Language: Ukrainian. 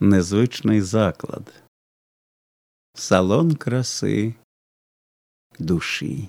незвичний заклад, салон краси душі.